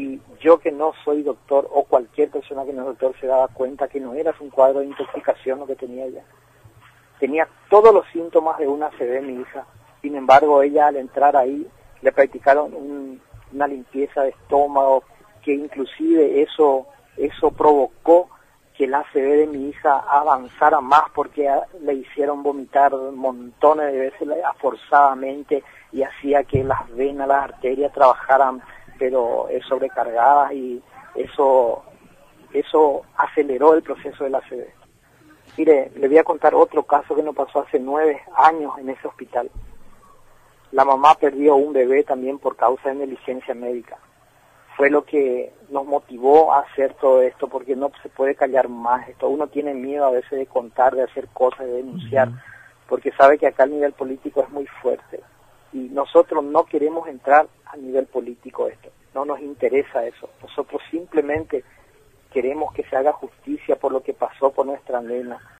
y yo que no soy doctor o cualquier persona que no es doctor se daba cuenta que no era un cuadro de intoxicación lo que tenía ella. Tenía todos los síntomas de una ACV mi hija. Sin embargo, ella al entrar ahí le practicaron una limpieza de estómago que inclusive eso eso provocó que la ACV de mi hija avanzara más porque le hicieron vomitar montones de veces forzadamente y hacía que las venas, las arterias trabajaran pero es sobrecargada y eso, eso aceleró el proceso de la ACV. Mire, le voy a contar otro caso que nos pasó hace nueve años en ese hospital. La mamá perdió un bebé también por causa de negligencia médica. Fue lo que nos motivó a hacer todo esto, porque no se puede callar más esto. Uno tiene miedo a veces de contar, de hacer cosas, de denunciar, porque sabe que acá el nivel político es muy fuerte y nosotros no queremos entrar a nivel político esto, no nos interesa eso, nosotros simplemente queremos que se haga justicia por lo que pasó por nuestra nena,